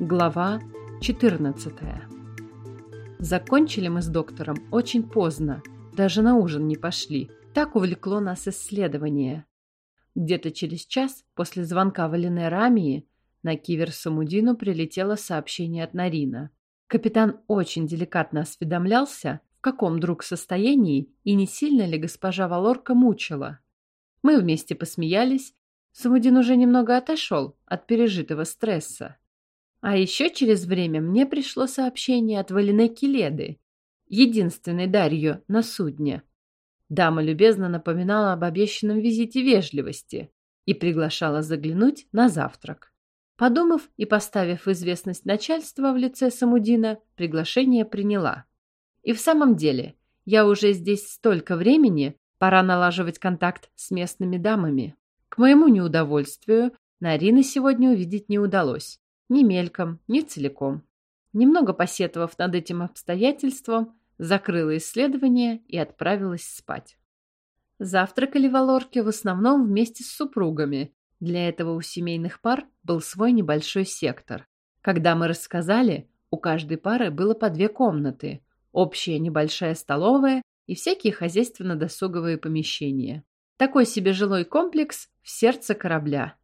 Глава 14 Закончили мы с доктором очень поздно, даже на ужин не пошли. Так увлекло нас исследование. Где-то через час после звонка Валине Рамии на кивер Самудину прилетело сообщение от Нарина. Капитан очень деликатно осведомлялся, в каком друг состоянии и не сильно ли госпожа Валорка мучила. Мы вместе посмеялись, Самудин уже немного отошел от пережитого стресса. А еще через время мне пришло сообщение от Валинеки Леды, единственной Дарью на судне. Дама любезно напоминала об обещанном визите вежливости и приглашала заглянуть на завтрак. Подумав и поставив известность начальства в лице Самудина, приглашение приняла. И в самом деле, я уже здесь столько времени, пора налаживать контакт с местными дамами. К моему неудовольствию, Нарины сегодня увидеть не удалось. Ни мельком, ни целиком. Немного посетовав над этим обстоятельством, закрыла исследование и отправилась спать. Завтракали в Алорке в основном вместе с супругами. Для этого у семейных пар был свой небольшой сектор. Когда мы рассказали, у каждой пары было по две комнаты, общая небольшая столовая и всякие хозяйственно-досуговые помещения. Такой себе жилой комплекс в сердце корабля.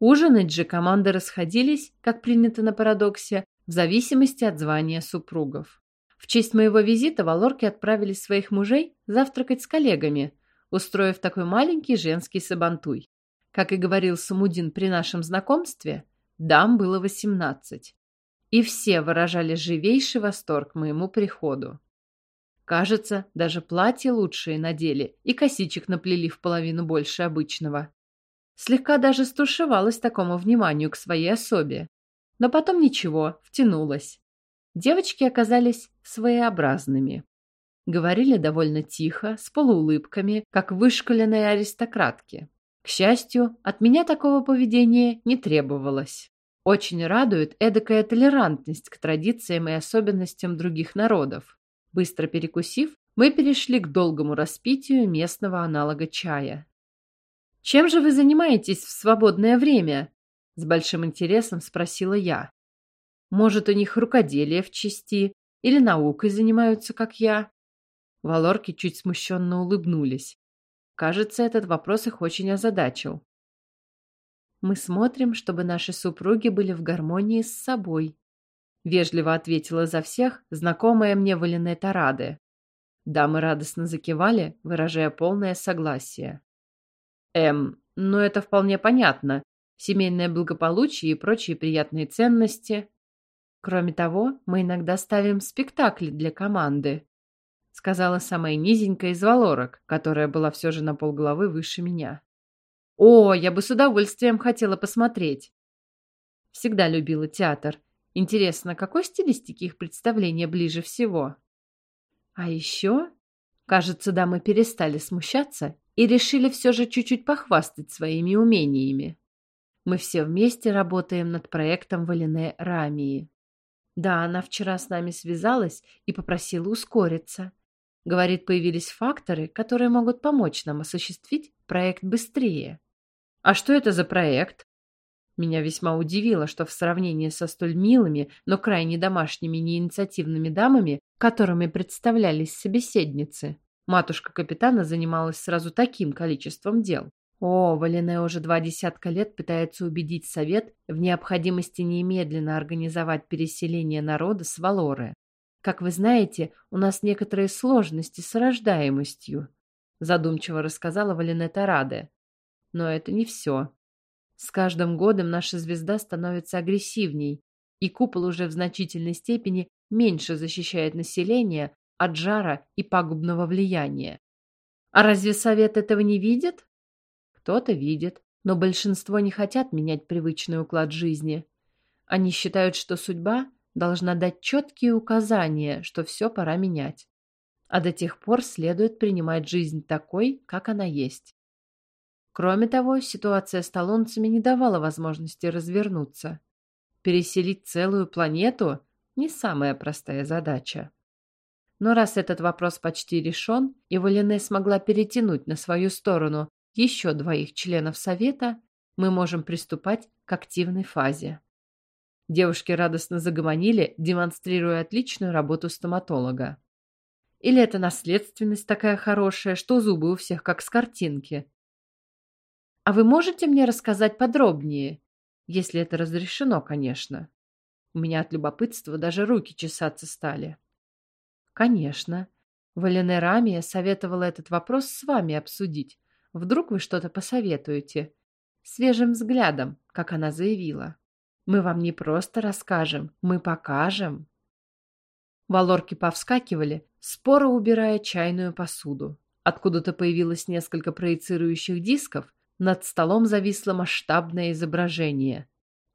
Ужинать же команды расходились, как принято на парадоксе, в зависимости от звания супругов. В честь моего визита валорки отправили своих мужей завтракать с коллегами, устроив такой маленький женский сабантуй. Как и говорил Самудин при нашем знакомстве, дам было восемнадцать. И все выражали живейший восторг моему приходу. Кажется, даже платье лучшие надели и косичек наплели в половину больше обычного слегка даже стушевалась такому вниманию к своей особе. Но потом ничего, втянулась. Девочки оказались своеобразными. Говорили довольно тихо, с полуулыбками, как вышкаленные аристократки. К счастью, от меня такого поведения не требовалось. Очень радует эдакая толерантность к традициям и особенностям других народов. Быстро перекусив, мы перешли к долгому распитию местного аналога чая. «Чем же вы занимаетесь в свободное время?» С большим интересом спросила я. «Может, у них рукоделие в части или наукой занимаются, как я?» Валорки чуть смущенно улыбнулись. Кажется, этот вопрос их очень озадачил. «Мы смотрим, чтобы наши супруги были в гармонии с собой», вежливо ответила за всех знакомая мне Валинета Раде. Дамы радостно закивали, выражая полное согласие. Эм, ну это вполне понятно. Семейное благополучие и прочие приятные ценности. Кроме того, мы иногда ставим спектакли для команды, сказала самая низенькая из валорок, которая была все же на полголовы выше меня. О, я бы с удовольствием хотела посмотреть. Всегда любила театр. Интересно, какой стилистики их представления ближе всего? А еще, кажется, дамы перестали смущаться и решили все же чуть-чуть похвастать своими умениями. Мы все вместе работаем над проектом Валине Рамии. Да, она вчера с нами связалась и попросила ускориться. Говорит, появились факторы, которые могут помочь нам осуществить проект быстрее. А что это за проект? Меня весьма удивило, что в сравнении со столь милыми, но крайне домашними неинициативными дамами, которыми представлялись собеседницы, Матушка капитана занималась сразу таким количеством дел. О, Валене уже два десятка лет пытается убедить Совет в необходимости немедленно организовать переселение народа с Валоры. Как вы знаете, у нас некоторые сложности с рождаемостью, задумчиво рассказала Валенета Раде. Но это не все. С каждым годом наша звезда становится агрессивней, и купол уже в значительной степени меньше защищает население от жара и пагубного влияния. А разве совет этого не видит? Кто-то видит, но большинство не хотят менять привычный уклад жизни. Они считают, что судьба должна дать четкие указания, что все пора менять. А до тех пор следует принимать жизнь такой, как она есть. Кроме того, ситуация с талонцами не давала возможности развернуться. Переселить целую планету – не самая простая задача. Но раз этот вопрос почти решен, и Валине смогла перетянуть на свою сторону еще двоих членов Совета, мы можем приступать к активной фазе. Девушки радостно загомонили, демонстрируя отличную работу стоматолога. Или это наследственность такая хорошая, что зубы у всех как с картинки? А вы можете мне рассказать подробнее? Если это разрешено, конечно. У меня от любопытства даже руки чесаться стали. Конечно. Валенерамия советовала этот вопрос с вами обсудить. Вдруг вы что-то посоветуете. Свежим взглядом, как она заявила. Мы вам не просто расскажем, мы покажем. Валорки повскакивали, споро убирая чайную посуду. Откуда-то появилось несколько проецирующих дисков, над столом зависло масштабное изображение.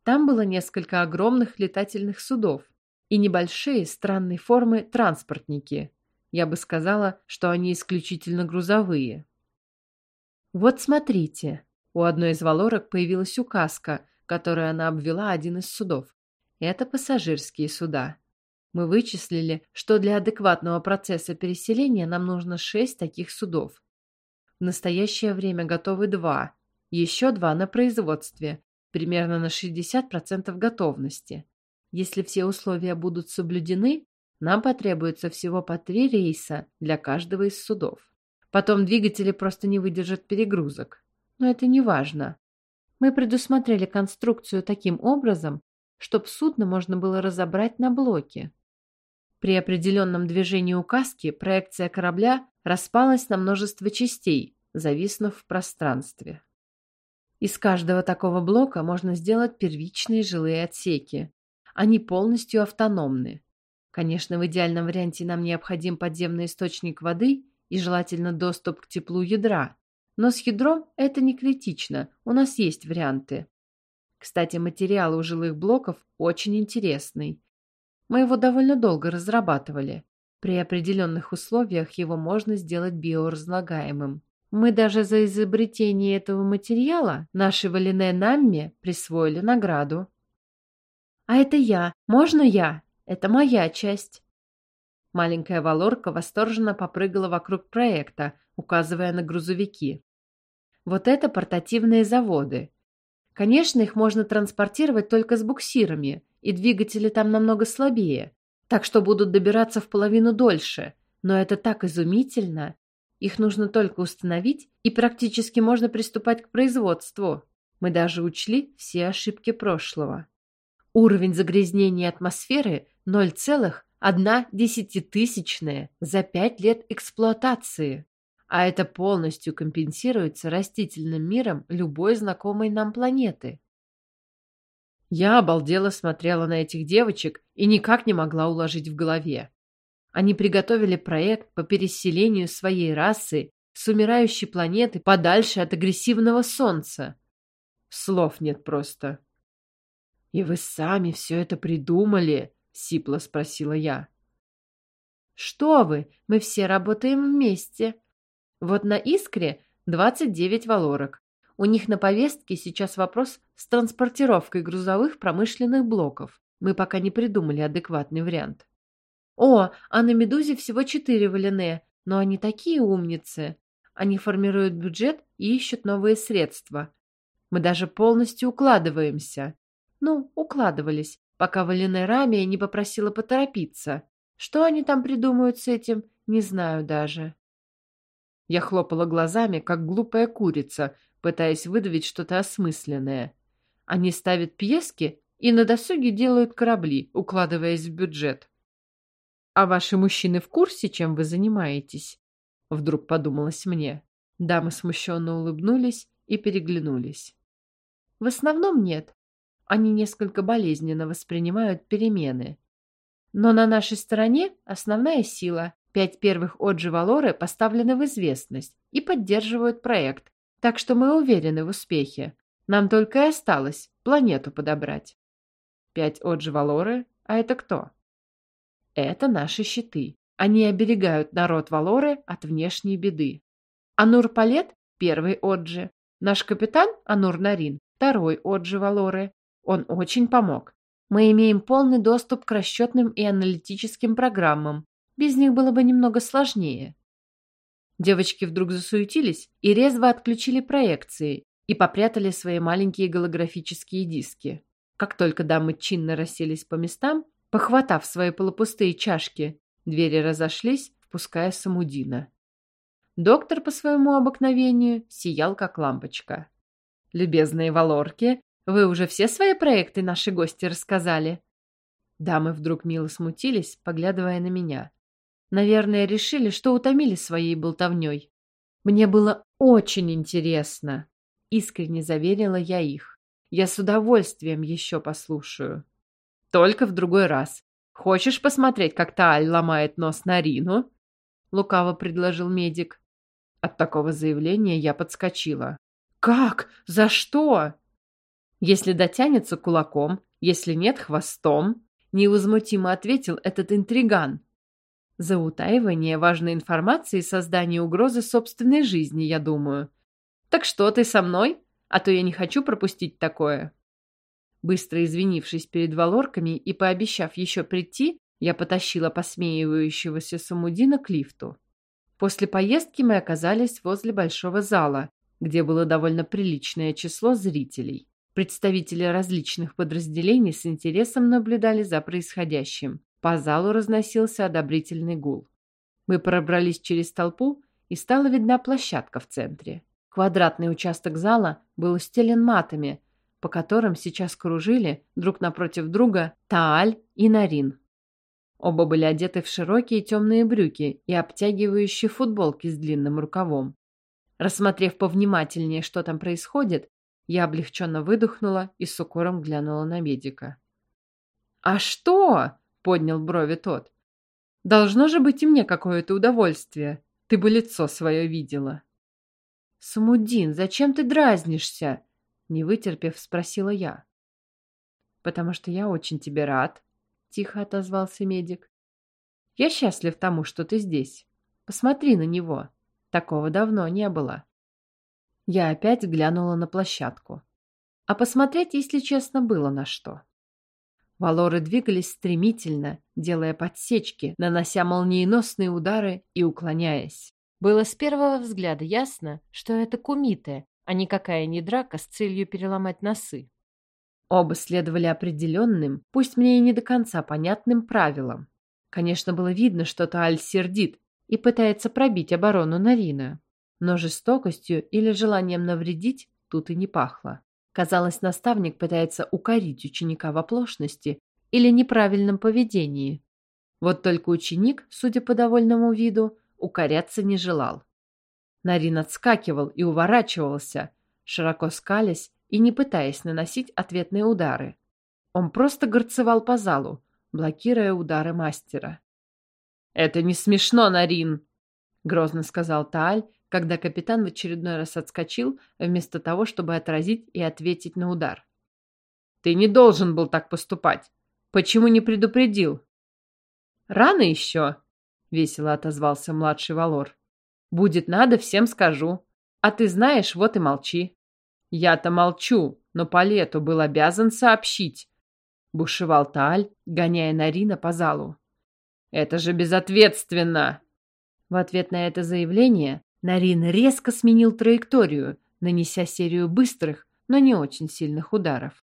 Там было несколько огромных летательных судов и небольшие странной формы транспортники. Я бы сказала, что они исключительно грузовые. Вот смотрите. У одной из валорок появилась указка, которой она обвела один из судов. Это пассажирские суда. Мы вычислили, что для адекватного процесса переселения нам нужно шесть таких судов. В настоящее время готовы два, еще два на производстве, примерно на 60% готовности. Если все условия будут соблюдены, нам потребуется всего по три рейса для каждого из судов. Потом двигатели просто не выдержат перегрузок. Но это не важно. Мы предусмотрели конструкцию таким образом, чтобы судно можно было разобрать на блоки. При определенном движении указки проекция корабля распалась на множество частей, зависнув в пространстве. Из каждого такого блока можно сделать первичные жилые отсеки. Они полностью автономны. Конечно, в идеальном варианте нам необходим подземный источник воды и желательно доступ к теплу ядра. Но с ядром это не критично, у нас есть варианты. Кстати, материал у жилых блоков очень интересный. Мы его довольно долго разрабатывали. При определенных условиях его можно сделать биоразлагаемым. Мы даже за изобретение этого материала нашей Валине Намме присвоили награду. «А это я. Можно я? Это моя часть». Маленькая Валорка восторженно попрыгала вокруг проекта, указывая на грузовики. Вот это портативные заводы. Конечно, их можно транспортировать только с буксирами, и двигатели там намного слабее, так что будут добираться в половину дольше. Но это так изумительно. Их нужно только установить, и практически можно приступать к производству. Мы даже учли все ошибки прошлого. Уровень загрязнения атмосферы 0,1 десятитысячная за 5 лет эксплуатации. А это полностью компенсируется растительным миром любой знакомой нам планеты. Я обалдело смотрела на этих девочек и никак не могла уложить в голове. Они приготовили проект по переселению своей расы с умирающей планеты подальше от агрессивного солнца. Слов нет просто. «И вы сами все это придумали?» — сипло спросила я. «Что вы? Мы все работаем вместе. Вот на «Искре» 29 валорок. У них на повестке сейчас вопрос с транспортировкой грузовых промышленных блоков. Мы пока не придумали адекватный вариант. О, а на «Медузе» всего четыре валене, но они такие умницы. Они формируют бюджет и ищут новые средства. Мы даже полностью укладываемся. Ну, укладывались, пока Валене Рамия не попросила поторопиться. Что они там придумают с этим, не знаю даже. Я хлопала глазами, как глупая курица, пытаясь выдавить что-то осмысленное. Они ставят пьески и на досуге делают корабли, укладываясь в бюджет. «А ваши мужчины в курсе, чем вы занимаетесь?» Вдруг подумалось мне. Дамы смущенно улыбнулись и переглянулись. «В основном нет. Они несколько болезненно воспринимают перемены. Но на нашей стороне основная сила. Пять первых Оджи Валоры поставлены в известность и поддерживают проект, так что мы уверены в успехе. Нам только и осталось планету подобрать. Пять Оджи Валоры? А это кто? Это наши щиты. Они оберегают народ Валоры от внешней беды. Анур Палет – первый Оджи. Наш капитан Анур Нарин – второй Оджи Валоры. Он очень помог. Мы имеем полный доступ к расчетным и аналитическим программам. Без них было бы немного сложнее. Девочки вдруг засуетились и резво отключили проекции и попрятали свои маленькие голографические диски. Как только дамы чинно расселись по местам, похватав свои полупустые чашки, двери разошлись, впуская Самудина. Доктор по своему обыкновению сиял, как лампочка. «Любезные валорки, вы уже все свои проекты наши гости рассказали?» Дамы вдруг мило смутились, поглядывая на меня. Наверное, решили, что утомили своей болтовней. Мне было очень интересно. Искренне заверила я их. Я с удовольствием еще послушаю. Только в другой раз. Хочешь посмотреть, как Тааль ломает нос на Рину? Лукаво предложил медик. От такого заявления я подскочила. «Как? За что?» «Если дотянется кулаком, если нет хвостом», невозмутимо ответил этот интриган. «За утаивание важной информации и создание угрозы собственной жизни, я думаю. Так что, ты со мной? А то я не хочу пропустить такое». Быстро извинившись перед валорками и пообещав еще прийти, я потащила посмеивающегося Самудина к лифту. После поездки мы оказались возле большого зала, где было довольно приличное число зрителей. Представители различных подразделений с интересом наблюдали за происходящим. По залу разносился одобрительный гул. Мы пробрались через толпу, и стала видна площадка в центре. Квадратный участок зала был устелен матами, по которым сейчас кружили друг напротив друга Тааль и Нарин. Оба были одеты в широкие темные брюки и обтягивающие футболки с длинным рукавом. Рассмотрев повнимательнее, что там происходит, я облегченно выдохнула и с укором глянула на медика. «А что?» — поднял брови тот. «Должно же быть и мне какое-то удовольствие. Ты бы лицо свое видела». «Самудин, зачем ты дразнишься?» — не вытерпев, спросила я. «Потому что я очень тебе рад», тихо отозвался медик. Я счастлив тому, что ты здесь. Посмотри на него. Такого давно не было. Я опять глянула на площадку. А посмотреть, если честно, было на что. Валоры двигались стремительно, делая подсечки, нанося молниеносные удары и уклоняясь. Было с первого взгляда ясно, что это кумиты, а никакая не драка с целью переломать носы. Оба следовали определенным, пусть мне и не до конца понятным правилам. Конечно, было видно, что Тааль сердит и пытается пробить оборону Нарина. Но жестокостью или желанием навредить тут и не пахло. Казалось, наставник пытается укорить ученика в оплошности или неправильном поведении. Вот только ученик, судя по довольному виду, укоряться не желал. Нарин отскакивал и уворачивался, широко скалясь и не пытаясь наносить ответные удары. Он просто горцевал по залу, блокируя удары мастера. «Это не смешно, Нарин!» — грозно сказал Тааль, когда капитан в очередной раз отскочил, вместо того, чтобы отразить и ответить на удар. «Ты не должен был так поступать. Почему не предупредил?» «Рано еще!» — весело отозвался младший Валор. «Будет надо, всем скажу. А ты знаешь, вот и молчи». Я-то молчу, но Палету был обязан сообщить. Бушевал Тааль, гоняя Нарина по залу. Это же безответственно! В ответ на это заявление Нарин резко сменил траекторию, нанеся серию быстрых, но не очень сильных ударов.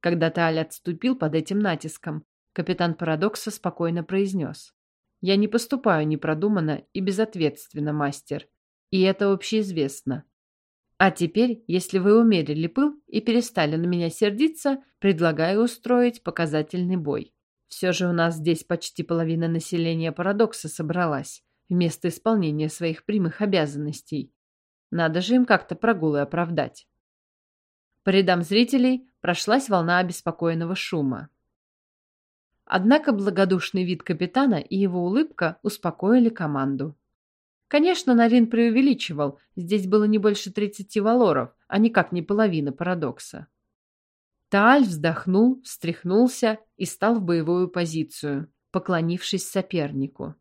Когда Тааль отступил под этим натиском, капитан Парадокса спокойно произнес. «Я не поступаю непродуманно и безответственно, мастер. И это общеизвестно. А теперь, если вы умерили пыл и перестали на меня сердиться, предлагаю устроить показательный бой. Все же у нас здесь почти половина населения парадокса собралась, вместо исполнения своих прямых обязанностей. Надо же им как-то прогулы оправдать. По рядам зрителей прошлась волна обеспокоенного шума. Однако благодушный вид капитана и его улыбка успокоили команду. Конечно, Нарин преувеличивал, здесь было не больше тридцати валоров, а никак не половина парадокса. Тааль вздохнул, встряхнулся и стал в боевую позицию, поклонившись сопернику.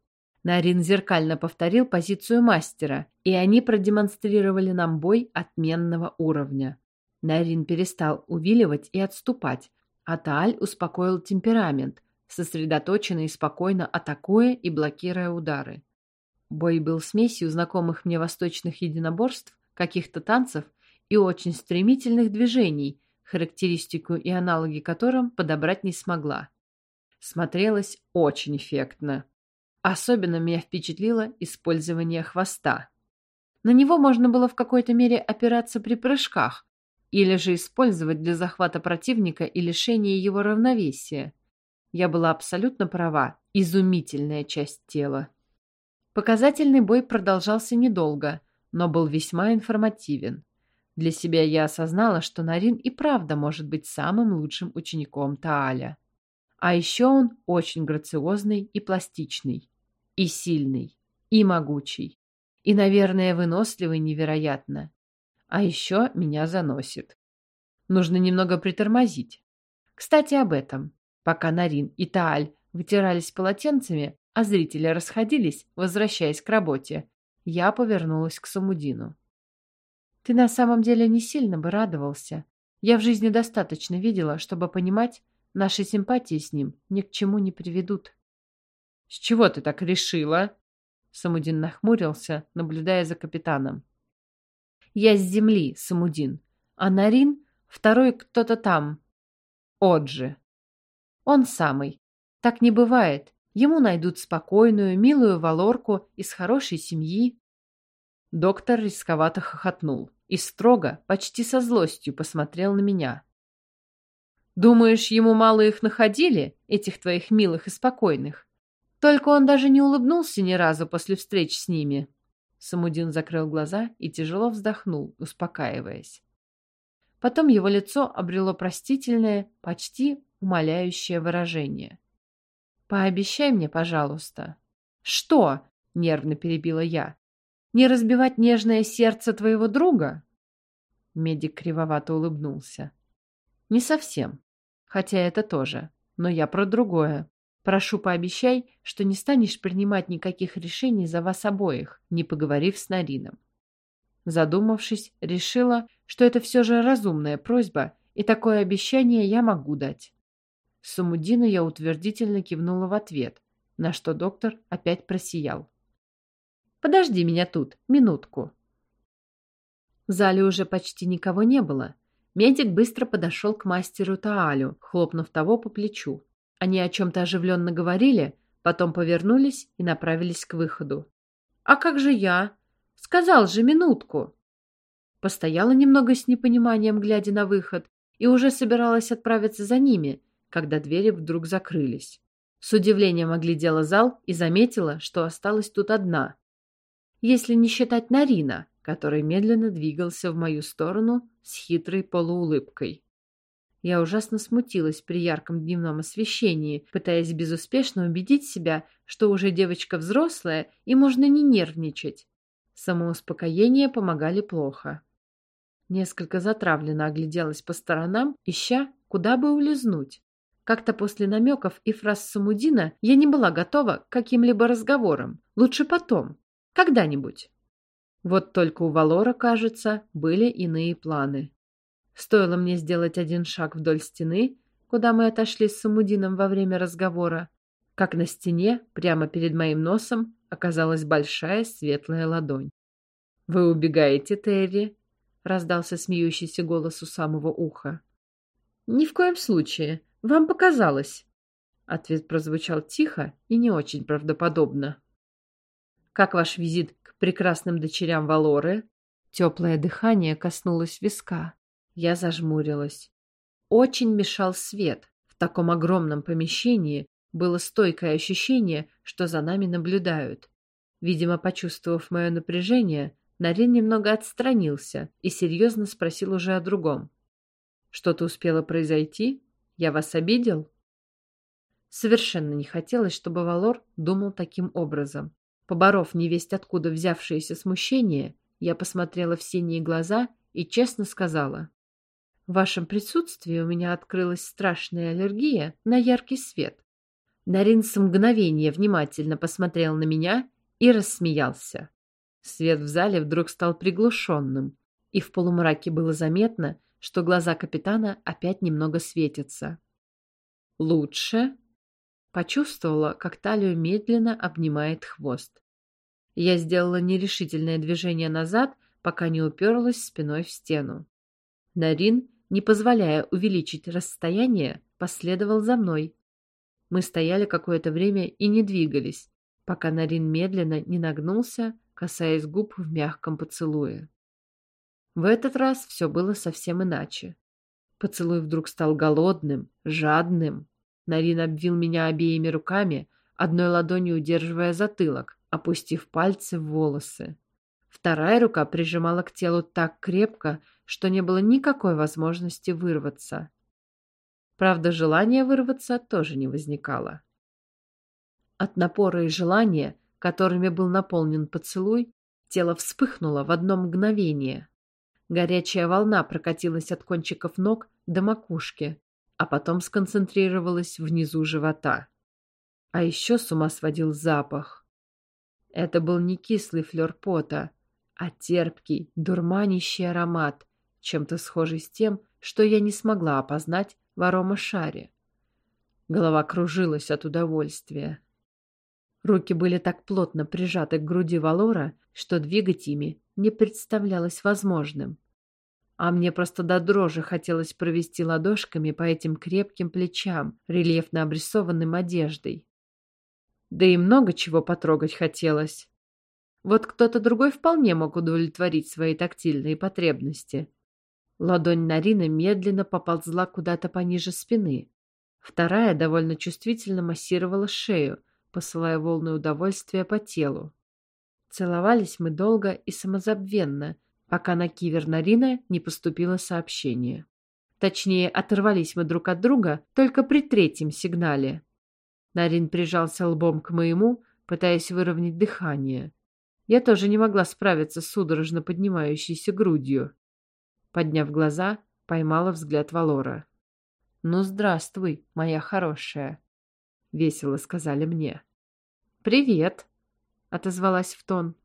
Нарин зеркально повторил позицию мастера, и они продемонстрировали нам бой отменного уровня. Нарин перестал увиливать и отступать, а Тааль успокоил темперамент, сосредоточенно и спокойно атакуя и блокируя удары. Бой был смесью знакомых мне восточных единоборств, каких-то танцев и очень стремительных движений, характеристику и аналоги которым подобрать не смогла. Смотрелось очень эффектно. Особенно меня впечатлило использование хвоста. На него можно было в какой-то мере опираться при прыжках или же использовать для захвата противника и лишения его равновесия. Я была абсолютно права. Изумительная часть тела. Показательный бой продолжался недолго, но был весьма информативен. Для себя я осознала, что Нарин и правда может быть самым лучшим учеником Тааля. А еще он очень грациозный и пластичный, и сильный, и могучий, и, наверное, выносливый невероятно. А еще меня заносит. Нужно немного притормозить. Кстати, об этом. Пока Нарин и Тааль вытирались полотенцами, а зрители расходились, возвращаясь к работе, я повернулась к Самудину. «Ты на самом деле не сильно бы радовался. Я в жизни достаточно видела, чтобы понимать, наши симпатии с ним ни к чему не приведут». «С чего ты так решила?» Самудин нахмурился, наблюдая за капитаном. «Я с земли, Самудин, а Нарин — второй кто-то там. Оджи. Он самый. Так не бывает. Ему найдут спокойную, милую валорку из хорошей семьи. Доктор рисковато хохотнул и строго, почти со злостью посмотрел на меня. «Думаешь, ему мало их находили, этих твоих милых и спокойных? Только он даже не улыбнулся ни разу после встреч с ними». Самудин закрыл глаза и тяжело вздохнул, успокаиваясь. Потом его лицо обрело простительное, почти умоляющее выражение. Пообещай мне, пожалуйста. Что? Нервно перебила я. Не разбивать нежное сердце твоего друга? Медик кривовато улыбнулся. Не совсем. Хотя это тоже. Но я про другое. Прошу, пообещай, что не станешь принимать никаких решений за вас обоих, не поговорив с Нарином. Задумавшись, решила, что это все же разумная просьба, и такое обещание я могу дать. Самудину я утвердительно кивнула в ответ, на что доктор опять просиял. «Подожди меня тут, минутку». В зале уже почти никого не было. Медик быстро подошел к мастеру Таалю, хлопнув того по плечу. Они о чем-то оживленно говорили, потом повернулись и направились к выходу. «А как же я? Сказал же минутку!» Постояла немного с непониманием, глядя на выход, и уже собиралась отправиться за ними, когда двери вдруг закрылись. С удивлением оглядела зал и заметила, что осталась тут одна. Если не считать Нарина, который медленно двигался в мою сторону с хитрой полуулыбкой. Я ужасно смутилась при ярком дневном освещении, пытаясь безуспешно убедить себя, что уже девочка взрослая и можно не нервничать. Самоуспокоение помогали плохо. Несколько затравленно огляделась по сторонам, ища, куда бы улизнуть. Как-то после намеков и фраз Самудина я не была готова к каким-либо разговорам. Лучше потом. Когда-нибудь. Вот только у Валора, кажется, были иные планы. Стоило мне сделать один шаг вдоль стены, куда мы отошли с Самудином во время разговора, как на стене, прямо перед моим носом, оказалась большая светлая ладонь. «Вы убегаете, Терри?» — раздался смеющийся голос у самого уха. «Ни в коем случае. Вам показалось. Ответ прозвучал тихо и не очень правдоподобно. Как ваш визит к прекрасным дочерям Валоры? Теплое дыхание коснулось виска. Я зажмурилась. Очень мешал свет. В таком огромном помещении было стойкое ощущение, что за нами наблюдают. Видимо, почувствовав мое напряжение, Нарин немного отстранился и серьезно спросил уже о другом. Что-то успело произойти? Я вас обидел? Совершенно не хотелось, чтобы Валор думал таким образом. Поборов невесть откуда взявшееся смущение, я посмотрела в синие глаза и честно сказала. В вашем присутствии у меня открылась страшная аллергия на яркий свет. Нарин с мгновения внимательно посмотрел на меня и рассмеялся. Свет в зале вдруг стал приглушенным, и в полумраке было заметно, что глаза капитана опять немного светятся. «Лучше?» Почувствовала, как талию медленно обнимает хвост. Я сделала нерешительное движение назад, пока не уперлась спиной в стену. Нарин не позволяя увеличить расстояние, последовал за мной. Мы стояли какое-то время и не двигались, пока Нарин медленно не нагнулся, касаясь губ в мягком поцелуе. В этот раз все было совсем иначе. Поцелуй вдруг стал голодным, жадным. Нарин обвил меня обеими руками, одной ладонью удерживая затылок, опустив пальцы в волосы. Вторая рука прижимала к телу так крепко, что не было никакой возможности вырваться. Правда, желания вырваться тоже не возникало. От напора и желания, которыми был наполнен поцелуй, тело вспыхнуло в одно мгновение. Горячая волна прокатилась от кончиков ног до макушки, а потом сконцентрировалась внизу живота. А еще с ума сводил запах. Это был не кислый флер пота, а терпкий, дурманящий аромат, чем-то схожий с тем, что я не смогла опознать в аромашаре. Голова кружилась от удовольствия. Руки были так плотно прижаты к груди Валора, что двигать ими не представлялось возможным. А мне просто до дрожи хотелось провести ладошками по этим крепким плечам, рельефно обрисованным одеждой. Да и много чего потрогать хотелось. Вот кто-то другой вполне мог удовлетворить свои тактильные потребности. Ладонь Нарины медленно поползла куда-то пониже спины. Вторая довольно чувствительно массировала шею, посылая волны удовольствия по телу. Целовались мы долго и самозабвенно, пока на кивер Нарина не поступило сообщение. Точнее, оторвались мы друг от друга только при третьем сигнале. Нарин прижался лбом к моему, пытаясь выровнять дыхание. Я тоже не могла справиться с судорожно поднимающейся грудью. Подняв глаза, поймала взгляд Валора. «Ну, здравствуй, моя хорошая», — весело сказали мне. «Привет», — отозвалась в тон.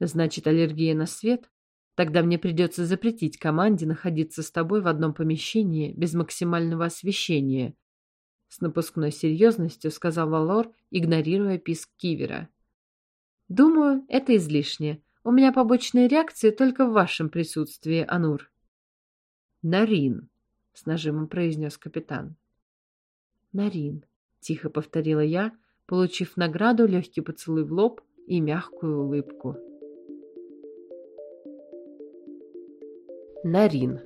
«Значит, аллергия на свет? Тогда мне придется запретить команде находиться с тобой в одном помещении без максимального освещения», — с напускной серьезностью сказал Валор, игнорируя писк Кивера. Думаю, это излишне. У меня побочные реакции только в вашем присутствии, Анур. Нарин, с нажимом произнес капитан. Нарин, тихо повторила я, получив награду легкий поцелуй в лоб и мягкую улыбку. Нарин.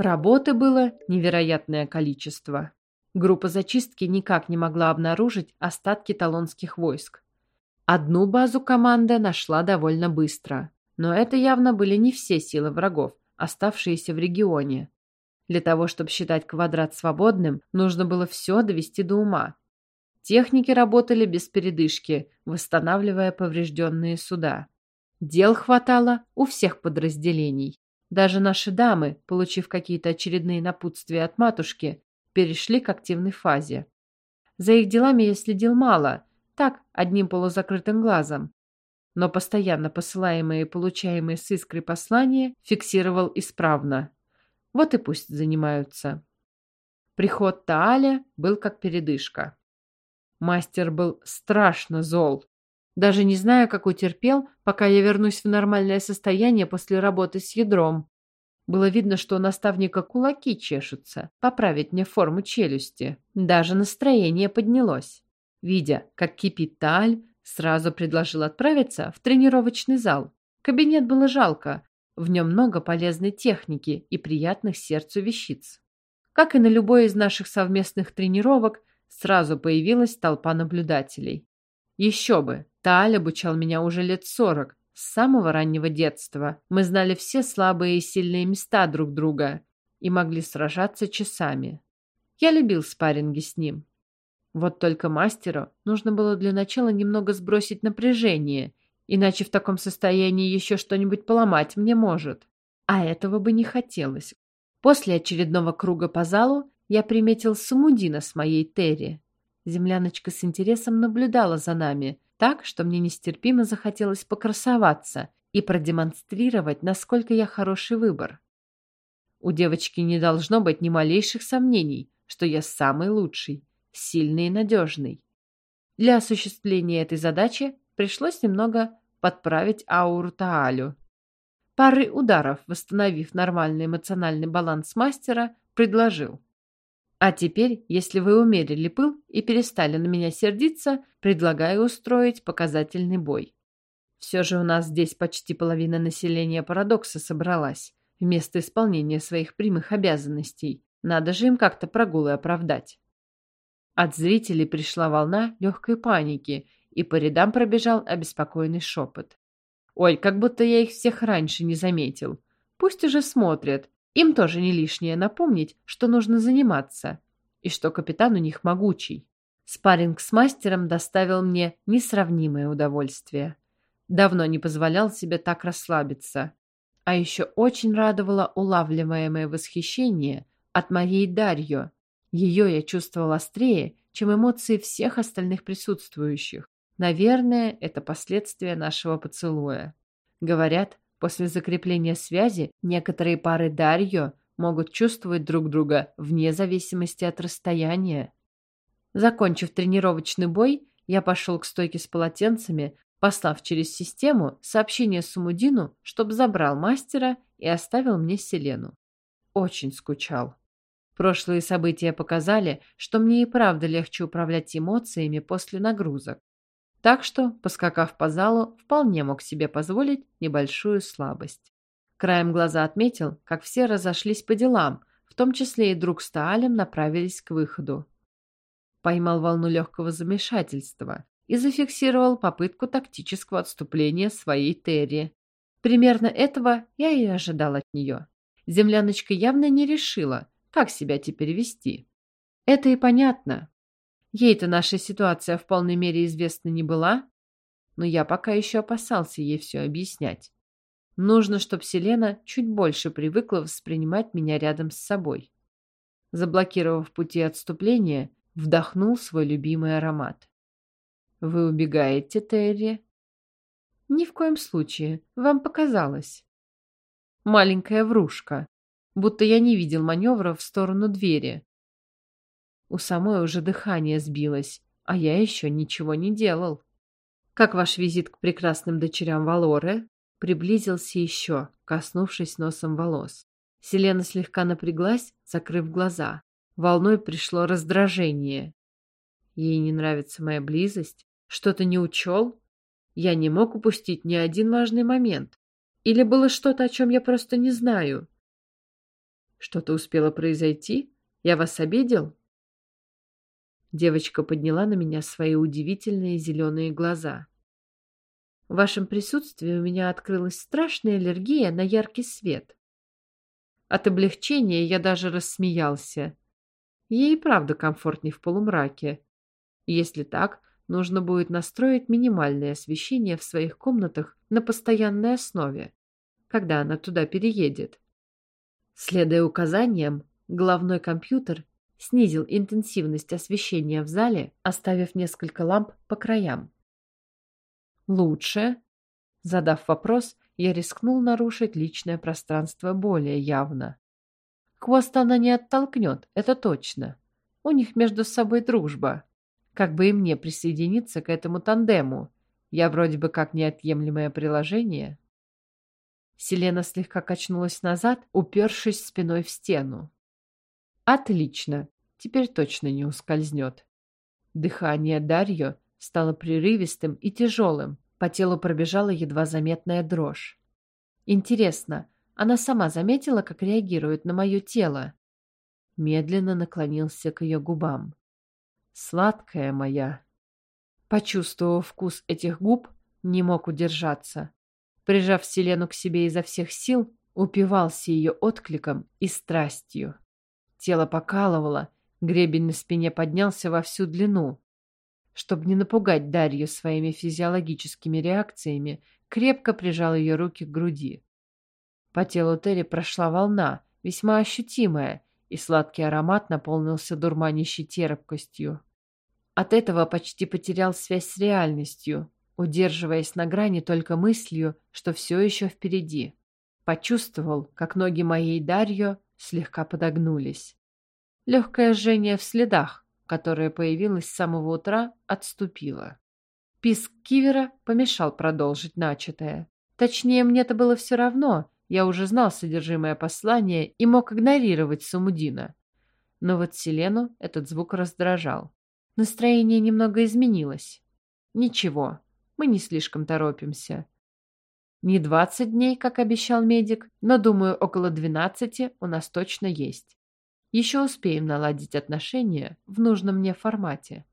Работы было невероятное количество. Группа зачистки никак не могла обнаружить остатки талонских войск. Одну базу команда нашла довольно быстро, но это явно были не все силы врагов, оставшиеся в регионе. Для того, чтобы считать квадрат свободным, нужно было все довести до ума. Техники работали без передышки, восстанавливая поврежденные суда. Дел хватало у всех подразделений. Даже наши дамы, получив какие-то очередные напутствия от матушки, перешли к активной фазе. За их делами я следил мало, так, одним полузакрытым глазом. Но постоянно посылаемые и получаемые с искрой послания фиксировал исправно. Вот и пусть занимаются. Приход Тааля был как передышка. Мастер был страшно зол. Даже не знаю, как утерпел, пока я вернусь в нормальное состояние после работы с ядром. Было видно, что у наставника кулаки чешутся, поправить мне форму челюсти. Даже настроение поднялось. Видя, как кипит Таль, сразу предложил отправиться в тренировочный зал. Кабинет было жалко, в нем много полезной техники и приятных сердцу вещиц. Как и на любой из наших совместных тренировок, сразу появилась толпа наблюдателей. Еще бы, Таль обучал меня уже лет сорок, с самого раннего детства. Мы знали все слабые и сильные места друг друга и могли сражаться часами. Я любил спарринги с ним, вот только мастеру нужно было для начала немного сбросить напряжение, иначе в таком состоянии еще что-нибудь поломать мне может. А этого бы не хотелось. После очередного круга по залу я приметил Самудина с моей Терри. Земляночка с интересом наблюдала за нами, так, что мне нестерпимо захотелось покрасоваться и продемонстрировать, насколько я хороший выбор. У девочки не должно быть ни малейших сомнений, что я самый лучший сильный и надежный. Для осуществления этой задачи пришлось немного подправить ауру Таалю. Пары ударов, восстановив нормальный эмоциональный баланс мастера, предложил. А теперь, если вы умерили пыл и перестали на меня сердиться, предлагаю устроить показательный бой. Все же у нас здесь почти половина населения парадокса собралась, вместо исполнения своих прямых обязанностей. Надо же им как-то прогулы оправдать. От зрителей пришла волна легкой паники, и по рядам пробежал обеспокоенный шепот. «Ой, как будто я их всех раньше не заметил. Пусть уже смотрят. Им тоже не лишнее напомнить, что нужно заниматься, и что капитан у них могучий». Спарринг с мастером доставил мне несравнимое удовольствие. Давно не позволял себе так расслабиться. А еще очень радовало улавливаемое восхищение от моей Дарьё. Ее я чувствовал острее, чем эмоции всех остальных присутствующих. Наверное, это последствия нашего поцелуя. Говорят, после закрепления связи некоторые пары Дарьё могут чувствовать друг друга вне зависимости от расстояния. Закончив тренировочный бой, я пошел к стойке с полотенцами, послав через систему сообщение Сумудину, чтоб забрал мастера и оставил мне Селену. Очень скучал. Прошлые события показали, что мне и правда легче управлять эмоциями после нагрузок. Так что, поскакав по залу, вполне мог себе позволить небольшую слабость. Краем глаза отметил, как все разошлись по делам, в том числе и друг с Таалем направились к выходу. Поймал волну легкого замешательства и зафиксировал попытку тактического отступления своей Терри. Примерно этого я и ожидал от нее. Земляночка явно не решила, как себя теперь вести. Это и понятно. Ей-то наша ситуация в полной мере известна не была, но я пока еще опасался ей все объяснять. Нужно, чтобы Селена чуть больше привыкла воспринимать меня рядом с собой. Заблокировав пути отступления, вдохнул свой любимый аромат. «Вы убегаете, Терри?» «Ни в коем случае. Вам показалось». «Маленькая врушка. Будто я не видел маневра в сторону двери». У самой уже дыхание сбилось, а я еще ничего не делал. «Как ваш визит к прекрасным дочерям Валоры?» Приблизился еще, коснувшись носом волос. Селена слегка напряглась, закрыв глаза. Волной пришло раздражение. Ей не нравится моя близость? Что-то не учел? Я не мог упустить ни один важный момент. Или было что-то, о чем я просто не знаю? Что-то успело произойти? Я вас обидел? Девочка подняла на меня свои удивительные зеленые глаза. В вашем присутствии у меня открылась страшная аллергия на яркий свет. От облегчения я даже рассмеялся. Ей правда комфортней в полумраке. Если так, нужно будет настроить минимальное освещение в своих комнатах на постоянной основе, когда она туда переедет. Следуя указаниям, главной компьютер снизил интенсивность освещения в зале, оставив несколько ламп по краям. «Лучше?» Задав вопрос, я рискнул нарушить личное пространство более явно. Хвост она не оттолкнет, это точно. У них между собой дружба. Как бы и мне присоединиться к этому тандему? Я вроде бы как неотъемлемое приложение. Селена слегка качнулась назад, упершись спиной в стену. Отлично. Теперь точно не ускользнет. Дыхание Дарьё стало прерывистым и тяжелым. По телу пробежала едва заметная дрожь. Интересно, она сама заметила, как реагирует на мое тело? Медленно наклонился к ее губам сладкая моя. Почувствовав вкус этих губ, не мог удержаться. Прижав Селену к себе изо всех сил, упивался ее откликом и страстью. Тело покалывало, гребень на спине поднялся во всю длину. Чтобы не напугать Дарью своими физиологическими реакциями, крепко прижал ее руки к груди. По телу Терри прошла волна, весьма ощутимая, и сладкий аромат наполнился дурманящей терпкостью. От этого почти потерял связь с реальностью, удерживаясь на грани только мыслью, что все еще впереди. Почувствовал, как ноги моей Дарьё слегка подогнулись. Легкое жжение в следах, которое появилось с самого утра, отступило. Писк кивера помешал продолжить начатое. Точнее, мне-то было все равно, я уже знал содержимое послания и мог игнорировать Самудина. Но вот Селену этот звук раздражал. Настроение немного изменилось. Ничего, мы не слишком торопимся. Не 20 дней, как обещал медик, но, думаю, около 12 у нас точно есть. Еще успеем наладить отношения в нужном мне формате.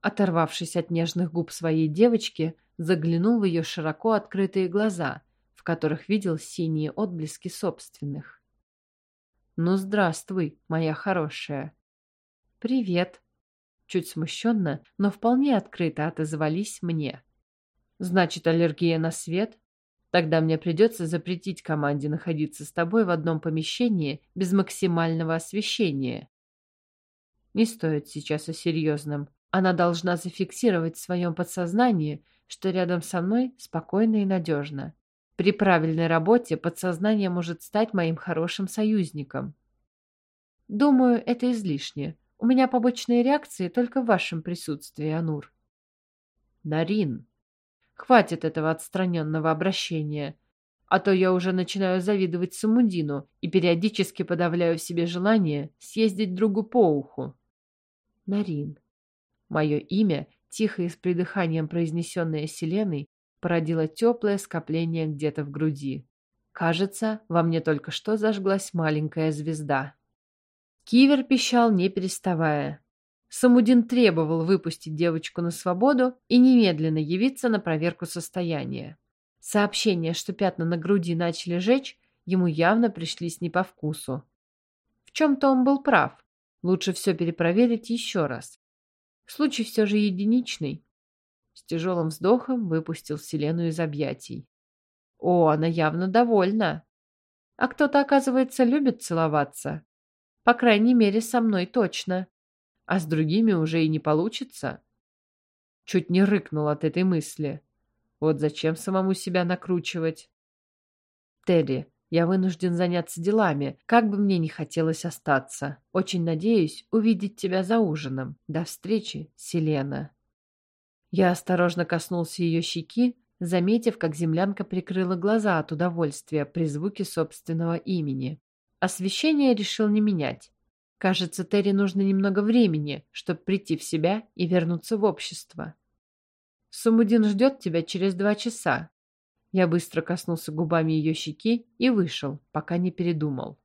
Оторвавшись от нежных губ своей девочки, заглянул в ее широко открытые глаза, в которых видел синие отблески собственных. «Ну, здравствуй, моя хорошая». «Привет», чуть смущенно, но вполне открыто отозвались мне. «Значит, аллергия на свет? Тогда мне придется запретить команде находиться с тобой в одном помещении без максимального освещения». Не стоит сейчас о серьезном. Она должна зафиксировать в своем подсознании, что рядом со мной спокойно и надежно. При правильной работе подсознание может стать моим хорошим союзником. Думаю, это излишне. У меня побочные реакции только в вашем присутствии, Анур. Нарин, хватит этого отстраненного обращения, а то я уже начинаю завидовать Самудину и периодически подавляю в себе желание съездить другу по уху. Нарин. Мое имя, тихо и с придыханием произнесенное Селеной, породило теплое скопление где-то в груди. Кажется, во мне только что зажглась маленькая звезда. Кивер пищал, не переставая. Самудин требовал выпустить девочку на свободу и немедленно явиться на проверку состояния. Сообщения, что пятна на груди начали жечь, ему явно пришлись не по вкусу. В чем-то он был прав. Лучше все перепроверить еще раз. Случай все же единичный. С тяжелым вздохом выпустил Селену из объятий. О, она явно довольна. А кто-то, оказывается, любит целоваться. По крайней мере, со мной точно. А с другими уже и не получится. Чуть не рыкнул от этой мысли. Вот зачем самому себя накручивать? Терри, я вынужден заняться делами, как бы мне не хотелось остаться. Очень надеюсь увидеть тебя за ужином. До встречи, Селена. Я осторожно коснулся ее щеки, заметив, как землянка прикрыла глаза от удовольствия при звуке собственного имени. Освещение решил не менять. Кажется, Терри нужно немного времени, чтобы прийти в себя и вернуться в общество. Сумудин ждет тебя через два часа. Я быстро коснулся губами ее щеки и вышел, пока не передумал.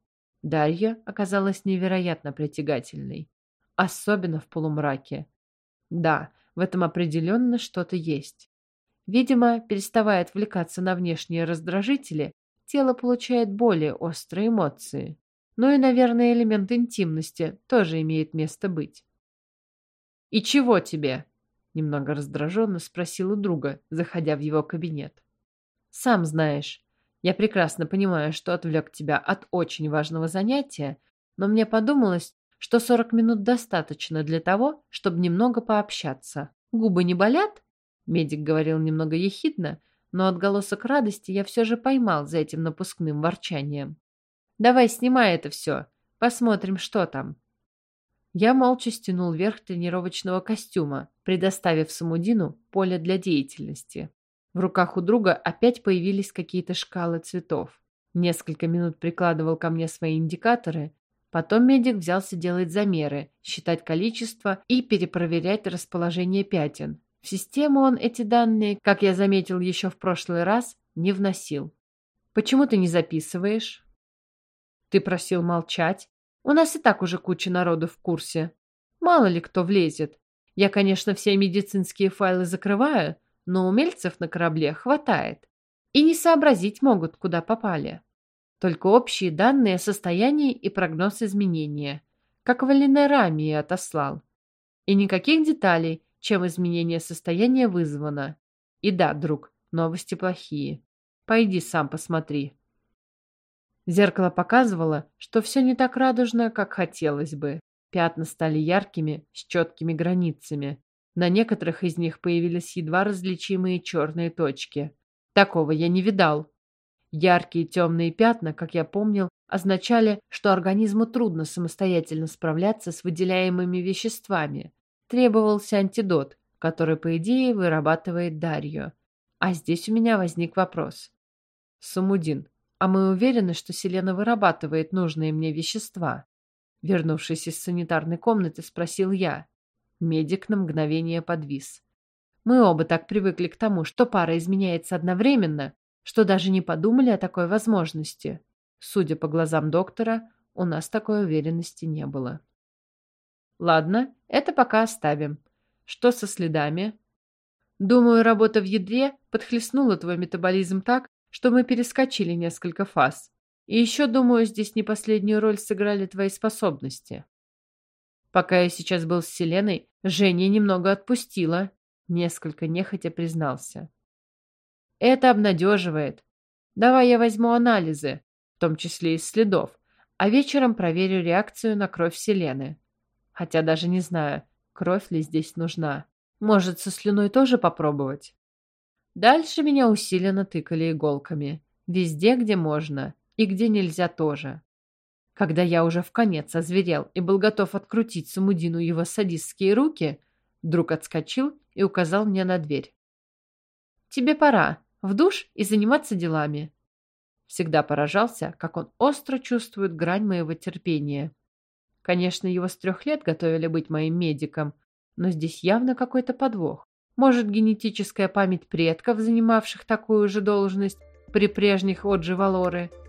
Дарья оказалась невероятно притягательной. Особенно в полумраке. Да, в этом определенно что-то есть. Видимо, переставая отвлекаться на внешние раздражители, тело получает более острые эмоции. Ну и, наверное, элемент интимности тоже имеет место быть. «И чего тебе?» — немного раздраженно спросил у друга, заходя в его кабинет. «Сам знаешь, я прекрасно понимаю, что отвлек тебя от очень важного занятия, но мне подумалось, что сорок минут достаточно для того, чтобы немного пообщаться. Губы не болят?» Медик говорил немного ехидно, но отголосок радости я все же поймал за этим напускным ворчанием. «Давай снимай это все, посмотрим, что там». Я молча стянул верх тренировочного костюма, предоставив Самудину поле для деятельности. В руках у друга опять появились какие-то шкалы цветов. Несколько минут прикладывал ко мне свои индикаторы, потом медик взялся делать замеры, считать количество и перепроверять расположение пятен, в систему он эти данные, как я заметил еще в прошлый раз, не вносил. Почему ты не записываешь? Ты просил молчать. У нас и так уже куча народу в курсе. Мало ли кто влезет. Я, конечно, все медицинские файлы закрываю, но умельцев на корабле хватает. И не сообразить могут, куда попали. Только общие данные о состоянии и прогноз изменения, как Валинерамии отослал. И никаких деталей, чем изменение состояния вызвано. И да, друг, новости плохие. Пойди сам посмотри. Зеркало показывало, что все не так радужно, как хотелось бы. Пятна стали яркими, с четкими границами. На некоторых из них появились едва различимые черные точки. Такого я не видал. Яркие темные пятна, как я помнил, означали, что организму трудно самостоятельно справляться с выделяемыми веществами, требовался антидот, который, по идее, вырабатывает Дарью. А здесь у меня возник вопрос. Самудин, а мы уверены, что Селена вырабатывает нужные мне вещества? Вернувшись из санитарной комнаты, спросил я. Медик на мгновение подвис. Мы оба так привыкли к тому, что пара изменяется одновременно, что даже не подумали о такой возможности. Судя по глазам доктора, у нас такой уверенности не было. Ладно, это пока оставим. Что со следами? Думаю, работа в ядре подхлестнула твой метаболизм так, что мы перескочили несколько фаз. И еще, думаю, здесь не последнюю роль сыграли твои способности. Пока я сейчас был с Селеной, Женя немного отпустила, несколько нехотя признался. Это обнадеживает. Давай я возьму анализы, в том числе из следов, а вечером проверю реакцию на кровь Селены. Хотя даже не знаю, кровь ли здесь нужна. Может, со слюной тоже попробовать? Дальше меня усиленно тыкали иголками. Везде, где можно, и где нельзя тоже. Когда я уже в конец озверел и был готов открутить Самудину его садистские руки, друг отскочил и указал мне на дверь. «Тебе пора. В душ и заниматься делами». Всегда поражался, как он остро чувствует грань моего терпения. Конечно, его с трех лет готовили быть моим медиком, но здесь явно какой-то подвох. Может, генетическая память предков, занимавших такую же должность при прежних Оджи Валоры –